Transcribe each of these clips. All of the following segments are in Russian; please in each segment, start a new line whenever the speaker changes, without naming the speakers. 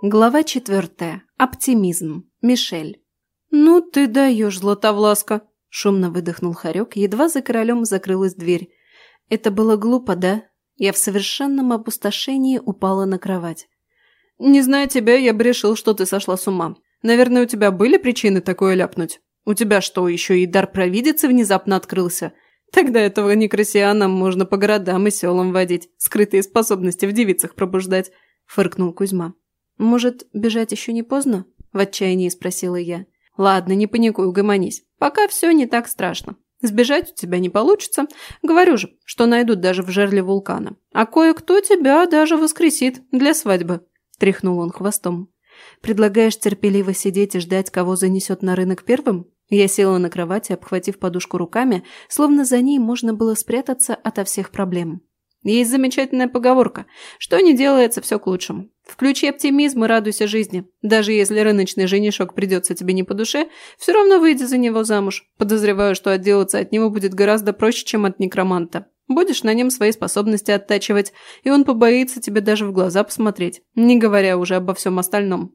Глава четвертая. Оптимизм. Мишель. «Ну ты даешь, Златовласка!» – шумно выдохнул Харек, едва за королем закрылась дверь. Это было глупо, да? Я в совершенном опустошении упала на кровать. «Не зная тебя, я бы решил, что ты сошла с ума. Наверное, у тебя были причины такое ляпнуть? У тебя что, еще и дар провидицы внезапно открылся? Тогда этого некрасиана можно по городам и селам водить, скрытые способности в девицах пробуждать», – фыркнул Кузьма. «Может, бежать еще не поздно?» – в отчаянии спросила я. «Ладно, не паникуй, угомонись. Пока все не так страшно. Сбежать у тебя не получится. Говорю же, что найдут даже в жерле вулкана. А кое-кто тебя даже воскресит для свадьбы», – тряхнул он хвостом. «Предлагаешь терпеливо сидеть и ждать, кого занесет на рынок первым?» Я села на кровати, обхватив подушку руками, словно за ней можно было спрятаться ото всех проблем. Есть замечательная поговорка. Что не делается, все к лучшему. Включи оптимизм и радуйся жизни. Даже если рыночный женишок придется тебе не по душе, все равно выйди за него замуж. Подозреваю, что отделаться от него будет гораздо проще, чем от некроманта. Будешь на нем свои способности оттачивать, и он побоится тебе даже в глаза посмотреть, не говоря уже обо всем остальном.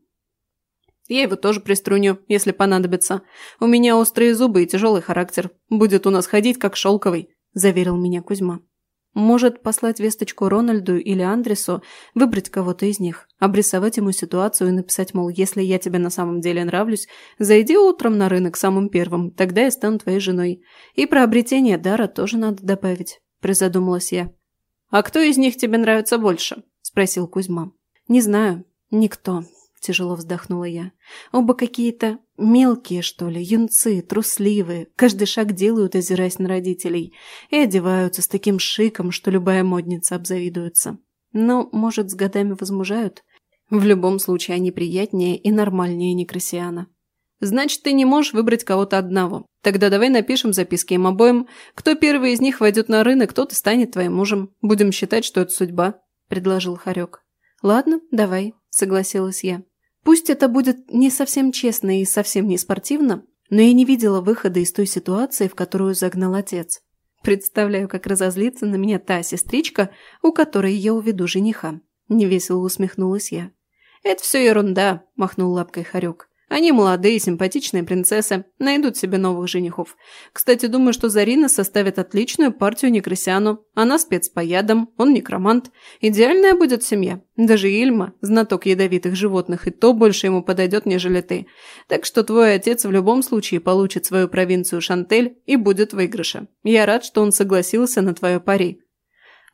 Я его тоже приструню, если понадобится. У меня острые зубы и тяжелый характер. Будет у нас ходить, как шелковый», – заверил меня Кузьма. Может послать весточку Рональду или Андресу, выбрать кого-то из них, обрисовать ему ситуацию и написать, мол, если я тебе на самом деле нравлюсь, зайди утром на рынок самым первым, тогда я стану твоей женой. И про обретение дара тоже надо добавить, призадумалась я. «А кто из них тебе нравится больше?» – спросил Кузьма. «Не знаю. Никто тяжело вздохнула я. Оба какие-то мелкие, что ли, юнцы, трусливые, каждый шаг делают, озираясь на родителей, и одеваются с таким шиком, что любая модница обзавидуется. Но, может, с годами возмужают? В любом случае, они приятнее и нормальнее Некрасиана. Значит, ты не можешь выбрать кого-то одного. Тогда давай напишем записки им обоим. Кто первый из них войдет на рынок, тот и станет твоим мужем. Будем считать, что это судьба», – предложил Харек. «Ладно, давай», – согласилась я. Пусть это будет не совсем честно и совсем не спортивно, но я не видела выхода из той ситуации, в которую загнал отец. Представляю, как разозлится на меня та сестричка, у которой я уведу жениха. Невесело усмехнулась я. «Это все ерунда», – махнул лапкой Харек. Они молодые, симпатичные принцессы, найдут себе новых женихов. Кстати, думаю, что Зарина составит отличную партию Некрасяну. Она спец по ядам, он некромант. Идеальная будет семья. Даже Ильма, знаток ядовитых животных, и то больше ему подойдет, нежели ты. Так что твой отец в любом случае получит свою провинцию Шантель и будет в выигрыше. Я рад, что он согласился на твое пари.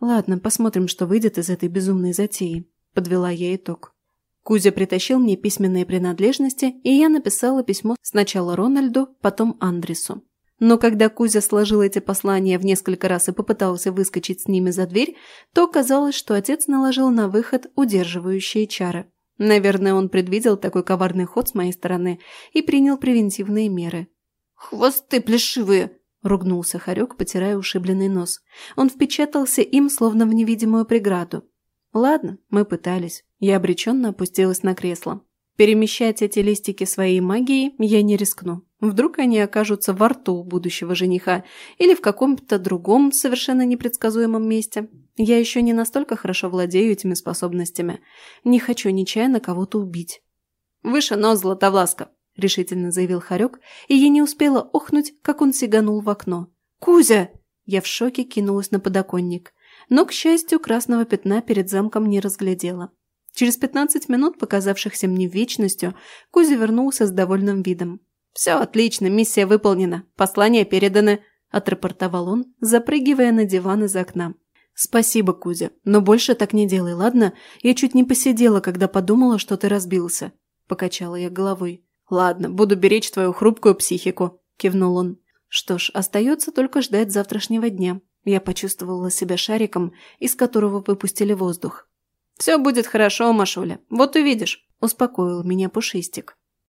Ладно, посмотрим, что выйдет из этой безумной затеи. Подвела я итог. Кузя притащил мне письменные принадлежности, и я написала письмо сначала Рональду, потом Андресу. Но когда Кузя сложил эти послания в несколько раз и попытался выскочить с ними за дверь, то оказалось, что отец наложил на выход удерживающие чары. Наверное, он предвидел такой коварный ход с моей стороны и принял превентивные меры. «Хвосты плешивые!» – ругнулся Харек, потирая ушибленный нос. Он впечатался им, словно в невидимую преграду. Ладно, мы пытались. Я обреченно опустилась на кресло. Перемещать эти листики своей магией я не рискну. Вдруг они окажутся во рту будущего жениха или в каком-то другом совершенно непредсказуемом месте. Я еще не настолько хорошо владею этими способностями. Не хочу нечаянно кого-то убить. «Выше нос, Златовласка!» – решительно заявил Харек, и я не успела охнуть, как он сиганул в окно. «Кузя!» Я в шоке кинулась на подоконник но, к счастью, красного пятна перед замком не разглядела. Через пятнадцать минут, показавшихся мне вечностью, Кузя вернулся с довольным видом. «Все отлично, миссия выполнена, послания переданы», – отрапортовал он, запрыгивая на диван из окна. «Спасибо, Кузя, но больше так не делай, ладно? Я чуть не посидела, когда подумала, что ты разбился», – покачала я головой. «Ладно, буду беречь твою хрупкую психику», – кивнул он. «Что ж, остается только ждать завтрашнего дня. Я почувствовала себя шариком, из которого выпустили воздух. «Все будет хорошо, Машуля. Вот увидишь», – успокоил меня Пушистик.